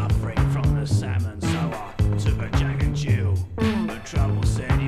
suffering from the salmon, so I took a jack and Jill. the trouble said.